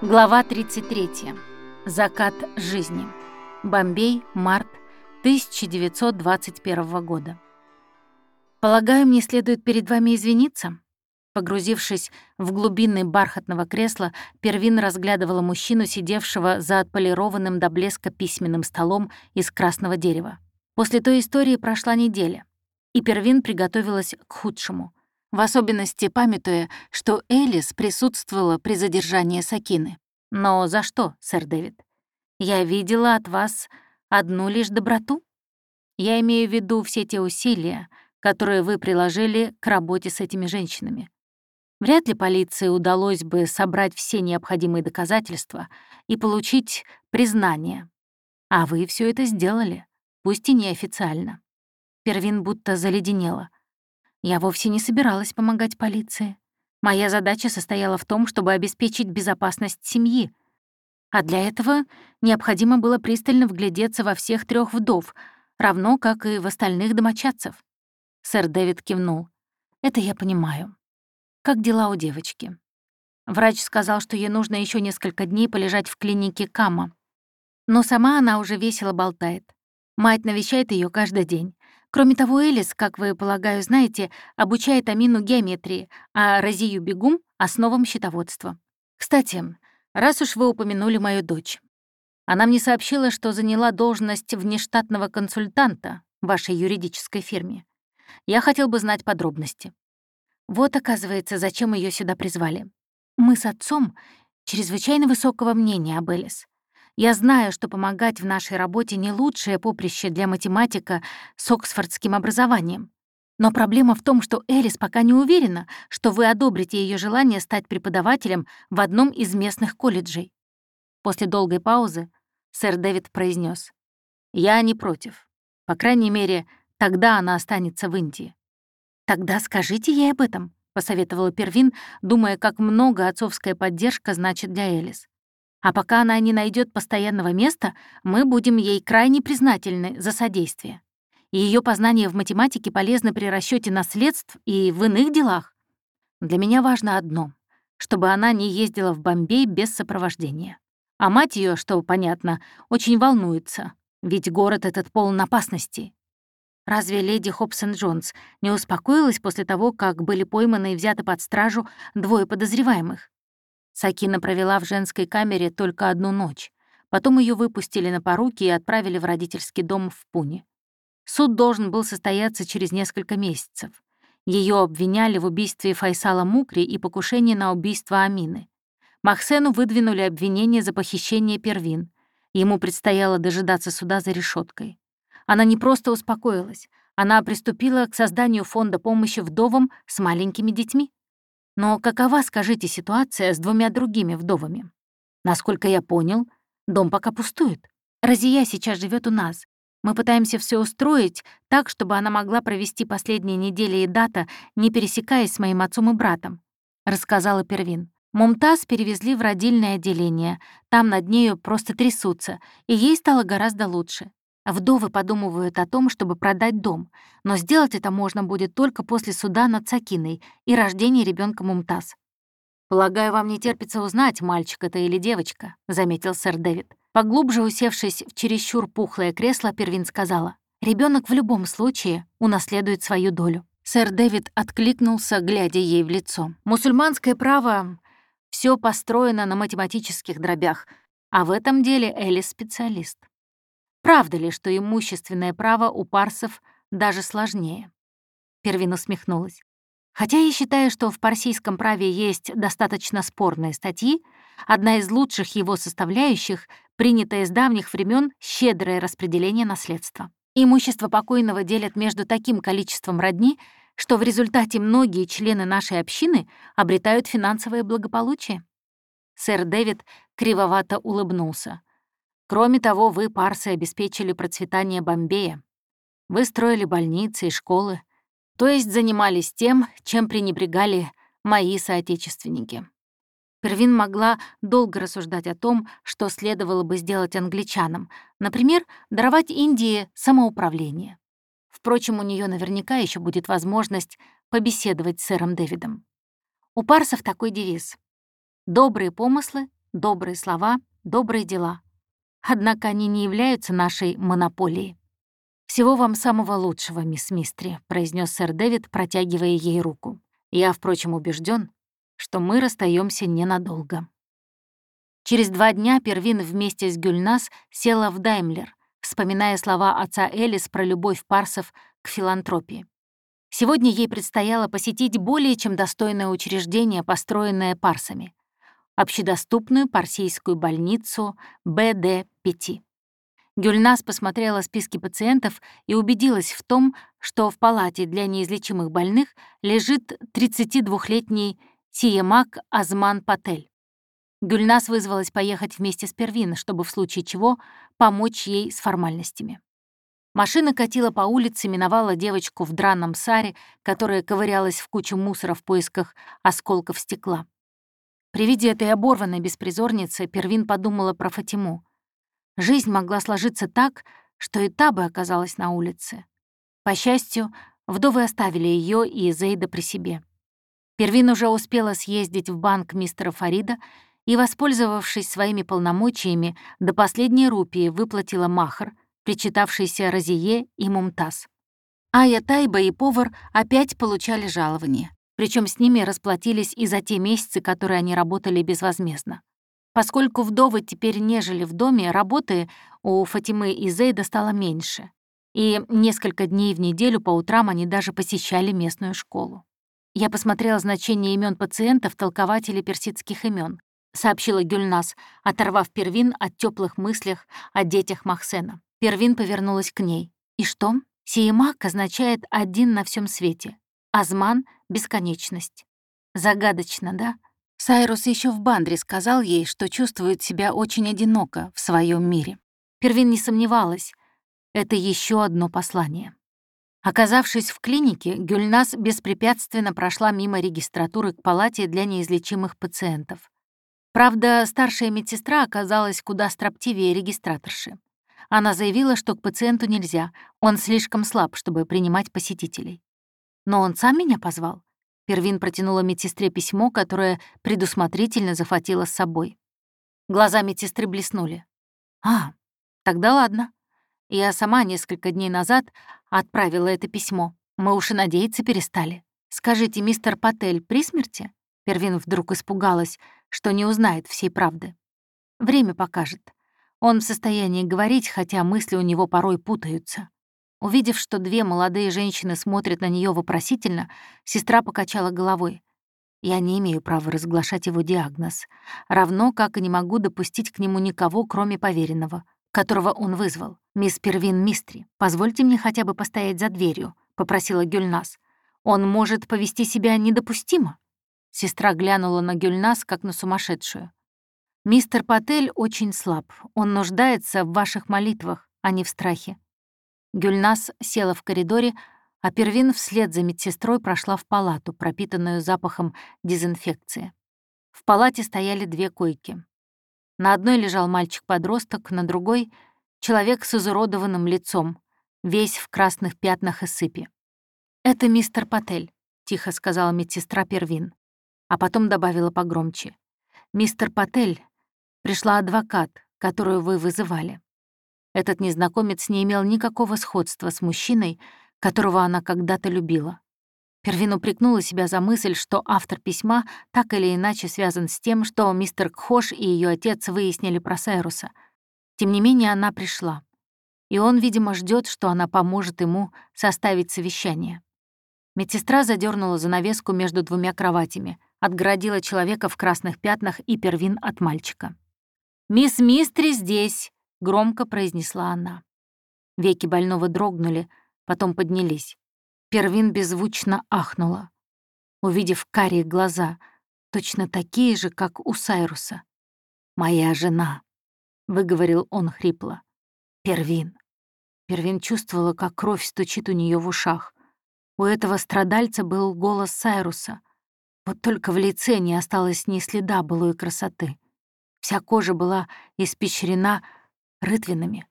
Глава 33. Закат жизни. Бомбей, март 1921 года. «Полагаю, мне следует перед вами извиниться?» Погрузившись в глубины бархатного кресла, Первин разглядывала мужчину, сидевшего за отполированным до блеска письменным столом из красного дерева. После той истории прошла неделя, и Первин приготовилась к худшему — в особенности памятуя, что Элис присутствовала при задержании Сакины. Но за что, сэр Дэвид? Я видела от вас одну лишь доброту. Я имею в виду все те усилия, которые вы приложили к работе с этими женщинами. Вряд ли полиции удалось бы собрать все необходимые доказательства и получить признание. А вы все это сделали, пусть и неофициально. Первин будто заледенела — я вовсе не собиралась помогать полиции. Моя задача состояла в том, чтобы обеспечить безопасность семьи. А для этого необходимо было пристально вглядеться во всех трех вдов, равно как и в остальных домочадцев. Сэр Дэвид кивнул. «Это я понимаю. Как дела у девочки?» Врач сказал, что ей нужно еще несколько дней полежать в клинике Кама. Но сама она уже весело болтает. Мать навещает ее каждый день. Кроме того, Элис, как вы, полагаю, знаете, обучает Амину геометрии, а Розию Бегум — основам счетоводства. Кстати, раз уж вы упомянули мою дочь. Она мне сообщила, что заняла должность внештатного консультанта в вашей юридической фирме. Я хотел бы знать подробности. Вот, оказывается, зачем ее сюда призвали. Мы с отцом чрезвычайно высокого мнения об Элис. Я знаю, что помогать в нашей работе не лучшее поприще для математика с оксфордским образованием. Но проблема в том, что Элис пока не уверена, что вы одобрите ее желание стать преподавателем в одном из местных колледжей. После долгой паузы сэр Дэвид произнес: «Я не против. По крайней мере, тогда она останется в Индии». «Тогда скажите ей об этом», — посоветовала Первин, думая, как много отцовская поддержка значит для Элис. А пока она не найдет постоянного места, мы будем ей крайне признательны за содействие. Ее познания в математике полезны при расчете наследств и в иных делах. Для меня важно одно — чтобы она не ездила в Бомбей без сопровождения. А мать ее, что понятно, очень волнуется, ведь город этот полон опасностей. Разве леди Хобсон Джонс не успокоилась после того, как были пойманы и взяты под стражу двое подозреваемых? Сакина провела в женской камере только одну ночь. Потом ее выпустили на поруки и отправили в родительский дом в Пуне. Суд должен был состояться через несколько месяцев. Ее обвиняли в убийстве Файсала Мукри и покушении на убийство Амины. Махсену выдвинули обвинение за похищение первин. Ему предстояло дожидаться суда за решеткой. Она не просто успокоилась, она приступила к созданию фонда помощи вдовам с маленькими детьми. Но какова, скажите, ситуация с двумя другими вдовами? Насколько я понял, дом пока пустует. Разия сейчас живет у нас. Мы пытаемся все устроить так, чтобы она могла провести последние недели и дата, не пересекаясь с моим отцом и братом», — рассказала Первин. Мумтаз перевезли в родильное отделение. Там над нею просто трясутся, и ей стало гораздо лучше. Вдовы подумывают о том, чтобы продать дом, но сделать это можно будет только после суда над Сакиной и рождения ребенка Мумтаз. «Полагаю, вам не терпится узнать, мальчик это или девочка», — заметил сэр Дэвид. Поглубже усевшись в чересчур пухлое кресло, Первин сказала, ребенок в любом случае унаследует свою долю». Сэр Дэвид откликнулся, глядя ей в лицо. «Мусульманское право все построено на математических дробях, а в этом деле Элис специалист. Правда ли, что имущественное право у парсов даже сложнее? Первин усмехнулась. Хотя я считаю, что в парсийском праве есть достаточно спорные статьи, одна из лучших его составляющих — принятое с давних времен щедрое распределение наследства. Имущество покойного делят между таким количеством родни, что в результате многие члены нашей общины обретают финансовое благополучие. Сэр Дэвид кривовато улыбнулся. Кроме того, вы, парсы, обеспечили процветание Бомбея. Вы строили больницы и школы, то есть занимались тем, чем пренебрегали мои соотечественники. Первин могла долго рассуждать о том, что следовало бы сделать англичанам, например, даровать Индии самоуправление. Впрочем, у нее наверняка еще будет возможность побеседовать с сэром Дэвидом. У парсов такой девиз — «Добрые помыслы добрые слова, добрые дела. Однако они не являются нашей монополией. «Всего вам самого лучшего, мисс Мистри», — произнес сэр Дэвид, протягивая ей руку. «Я, впрочем, убежден, что мы расстаемся ненадолго». Через два дня Первин вместе с Гюльнас села в Даймлер, вспоминая слова отца Элис про любовь парсов к филантропии. Сегодня ей предстояло посетить более чем достойное учреждение, построенное парсами — общедоступную парсийскую больницу БД-5. Гюльнас посмотрела списки пациентов и убедилась в том, что в палате для неизлечимых больных лежит 32-летний Сиемак Азман Патель. Гюльнас вызвалась поехать вместе с Первин, чтобы в случае чего помочь ей с формальностями. Машина катила по улице, миновала девочку в драном саре, которая ковырялась в кучу мусора в поисках осколков стекла. При виде этой оборванной беспризорницы Первин подумала про Фатиму. Жизнь могла сложиться так, что и та бы оказалась на улице. По счастью, вдовы оставили ее и Зейда при себе. Первин уже успела съездить в банк мистера Фарида и, воспользовавшись своими полномочиями, до последней рупии выплатила махр, причитавшийся Розие и Мумтаз. Ая Тайба и повар опять получали жалование, причем с ними расплатились и за те месяцы, которые они работали безвозмездно. Поскольку вдовы теперь не жили в доме, работы у Фатимы и Зейда стало меньше. И несколько дней в неделю по утрам они даже посещали местную школу. «Я посмотрела значение имен пациентов толкователей персидских имен, сообщила Гюльнас, оторвав Первин от теплых мыслях о детях Махсена. Первин повернулась к ней. «И что? Сиемак означает «один на всем свете». Азман — бесконечность. Загадочно, да?» Сайрус еще в Бандре сказал ей, что чувствует себя очень одиноко в своем мире. Первин не сомневалась. Это еще одно послание. Оказавшись в клинике, Гюльнас беспрепятственно прошла мимо регистратуры к палате для неизлечимых пациентов. Правда, старшая медсестра оказалась куда строптивее регистраторши. Она заявила, что к пациенту нельзя, он слишком слаб, чтобы принимать посетителей. Но он сам меня позвал. Первин протянула медсестре письмо, которое предусмотрительно захватила с собой. Глаза медсестры блеснули. «А, тогда ладно. Я сама несколько дней назад отправила это письмо. Мы уж и надеяться перестали. Скажите, мистер Патель при смерти?» Первин вдруг испугалась, что не узнает всей правды. «Время покажет. Он в состоянии говорить, хотя мысли у него порой путаются. Увидев, что две молодые женщины смотрят на нее вопросительно, сестра покачала головой. «Я не имею права разглашать его диагноз, равно как и не могу допустить к нему никого, кроме поверенного, которого он вызвал, мисс Первин Мистри. Позвольте мне хотя бы постоять за дверью», — попросила Гюльнас. «Он может повести себя недопустимо». Сестра глянула на Гюльнас, как на сумасшедшую. «Мистер Патель очень слаб. Он нуждается в ваших молитвах, а не в страхе. Гюльнас села в коридоре, а Первин вслед за медсестрой прошла в палату, пропитанную запахом дезинфекции. В палате стояли две койки. На одной лежал мальчик-подросток, на другой — человек с изуродованным лицом, весь в красных пятнах и сыпи. «Это мистер Патель», — тихо сказала медсестра Первин, а потом добавила погромче. «Мистер Патель, пришла адвокат, которую вы вызывали». Этот незнакомец не имел никакого сходства с мужчиной, которого она когда-то любила. Первин упрекнула себя за мысль, что автор письма так или иначе связан с тем, что мистер Кхош и ее отец выяснили про Сайруса. Тем не менее, она пришла. И он, видимо, ждет, что она поможет ему составить совещание. Медсестра задернула занавеску между двумя кроватями, отгородила человека в красных пятнах и первин от мальчика. «Мисс Мистри здесь!» — громко произнесла она. Веки больного дрогнули, потом поднялись. Первин беззвучно ахнула, увидев карие глаза, точно такие же, как у Сайруса. «Моя жена», — выговорил он хрипло. «Первин». Первин чувствовала, как кровь стучит у нее в ушах. У этого страдальца был голос Сайруса. Вот только в лице не осталось ни следа былой красоты. Вся кожа была испещрена рытвинами.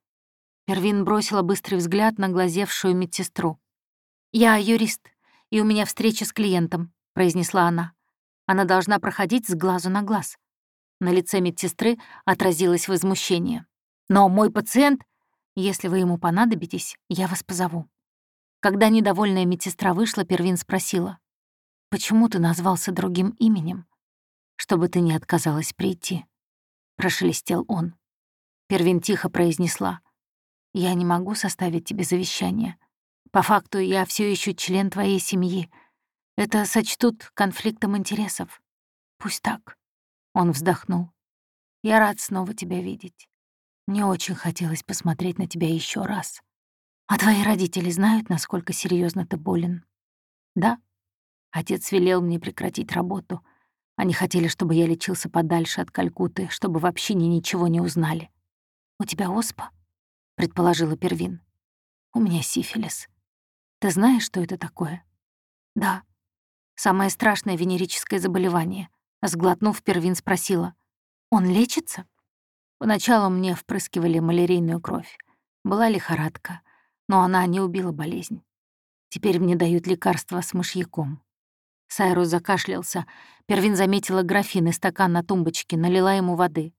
Первин бросила быстрый взгляд на глазевшую медсестру. «Я юрист, и у меня встреча с клиентом», — произнесла она. «Она должна проходить с глазу на глаз». На лице медсестры отразилось возмущение. «Но мой пациент...» «Если вы ему понадобитесь, я вас позову». Когда недовольная медсестра вышла, Первин спросила. «Почему ты назвался другим именем?» «Чтобы ты не отказалась прийти», — прошелестел он. Первин тихо произнесла. «Я не могу составить тебе завещание. По факту я все еще член твоей семьи. Это сочтут конфликтом интересов. Пусть так». Он вздохнул. «Я рад снова тебя видеть. Мне очень хотелось посмотреть на тебя еще раз. А твои родители знают, насколько серьезно ты болен?» «Да». Отец велел мне прекратить работу. Они хотели, чтобы я лечился подальше от Калькуты, чтобы в общине ничего не узнали. «У тебя оспа?» — предположила Первин. «У меня сифилис. Ты знаешь, что это такое?» «Да. Самое страшное венерическое заболевание. Сглотнув, Первин спросила. «Он лечится?» Поначалу мне впрыскивали малярийную кровь. Была лихорадка, но она не убила болезнь. Теперь мне дают лекарства с мышьяком. Сайрус закашлялся. Первин заметила графин и стакан на тумбочке, налила ему воды.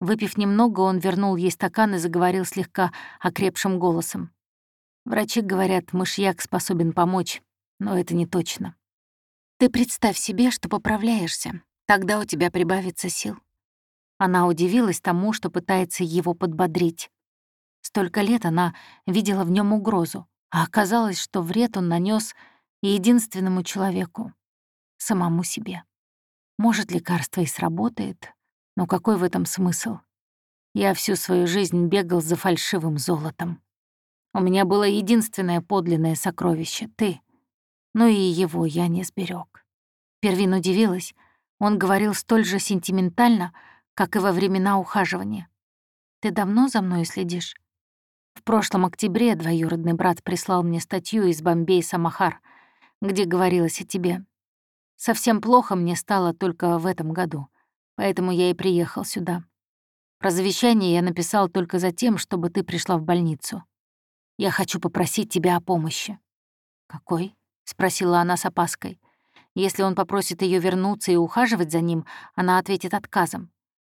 Выпив немного, он вернул ей стакан и заговорил слегка окрепшим голосом. Врачи говорят, мышьяк способен помочь, но это не точно. Ты представь себе, что поправляешься, тогда у тебя прибавится сил. Она удивилась тому, что пытается его подбодрить. Столько лет она видела в нем угрозу, а оказалось, что вред он нанес единственному человеку — самому себе. Может, лекарство и сработает, но какой в этом смысл? Я всю свою жизнь бегал за фальшивым золотом. У меня было единственное подлинное сокровище — ты — но и его я не сберег. Первин удивилась, он говорил столь же сентиментально, как и во времена ухаживания. «Ты давно за мной следишь?» В прошлом октябре двоюродный брат прислал мне статью из Бомбей Самахар, где говорилось о тебе. Совсем плохо мне стало только в этом году, поэтому я и приехал сюда. Про завещание я написал только за тем, чтобы ты пришла в больницу. Я хочу попросить тебя о помощи. Какой? спросила она с опаской. Если он попросит ее вернуться и ухаживать за ним, она ответит отказом.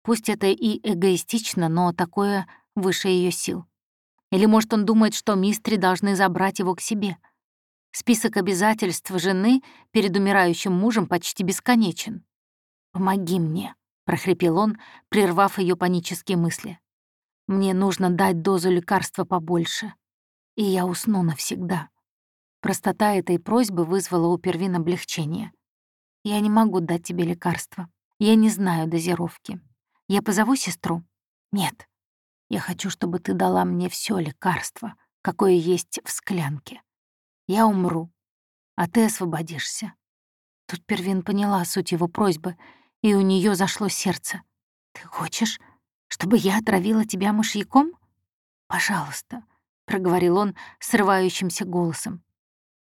Пусть это и эгоистично, но такое выше ее сил. Или, может, он думает, что мистри должны забрать его к себе. Список обязательств жены перед умирающим мужем почти бесконечен. «Помоги мне», — прохрипел он, прервав ее панические мысли. «Мне нужно дать дозу лекарства побольше, и я усну навсегда». Простота этой просьбы вызвала у Первин облегчение. «Я не могу дать тебе лекарства. Я не знаю дозировки. Я позову сестру?» «Нет. Я хочу, чтобы ты дала мне все лекарство, какое есть в склянке. Я умру, а ты освободишься». Тут Первин поняла суть его просьбы, и у нее зашло сердце. «Ты хочешь, чтобы я отравила тебя мышьяком?» «Пожалуйста», — проговорил он срывающимся голосом.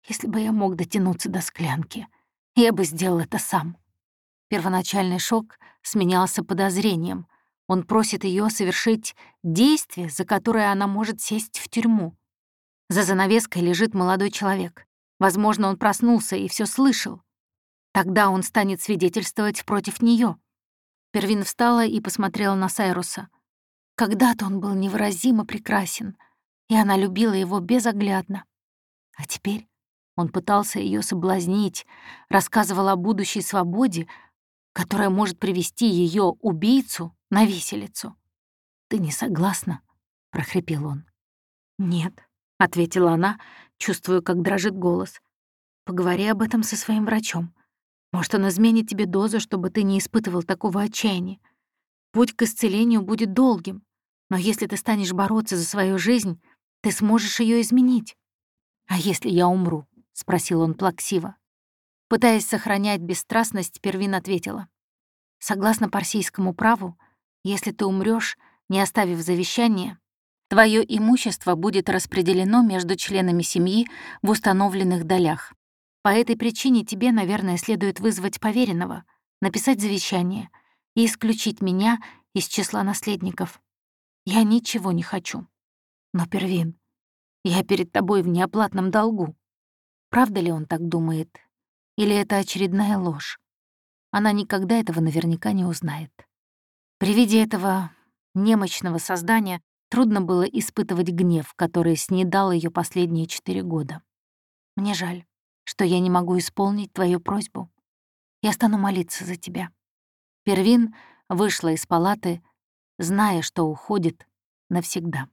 Если бы я мог дотянуться до склянки, я бы сделал это сам. Первоначальный шок сменялся подозрением. Он просит ее совершить действие, за которое она может сесть в тюрьму. За занавеской лежит молодой человек. Возможно, он проснулся и все слышал. Тогда он станет свидетельствовать против нее. Первин встала и посмотрела на Сайруса. Когда-то он был невыразимо прекрасен, и она любила его безоглядно. А теперь он пытался ее соблазнить, рассказывал о будущей свободе, которая может привести ее убийцу на виселицу. «Ты не согласна?» — прохрипел он. «Нет», — ответила она, чувствуя, как дрожит голос. «Поговори об этом со своим врачом. Может, он изменит тебе дозу, чтобы ты не испытывал такого отчаяния. Путь к исцелению будет долгим, но если ты станешь бороться за свою жизнь, ты сможешь ее изменить. А если я умру?» — спросил он плаксиво. Пытаясь сохранять бесстрастность, Первин ответила. «Согласно парсийскому праву, если ты умрешь, не оставив завещания, твое имущество будет распределено между членами семьи в установленных долях. По этой причине тебе, наверное, следует вызвать поверенного, написать завещание и исключить меня из числа наследников. Я ничего не хочу. Но, Первин, я перед тобой в неоплатном долгу. Правда ли он так думает? Или это очередная ложь? Она никогда этого наверняка не узнает. При виде этого немощного создания трудно было испытывать гнев, который снедал ее последние четыре года. Мне жаль, что я не могу исполнить твою просьбу. Я стану молиться за тебя. Первин вышла из палаты, зная, что уходит навсегда.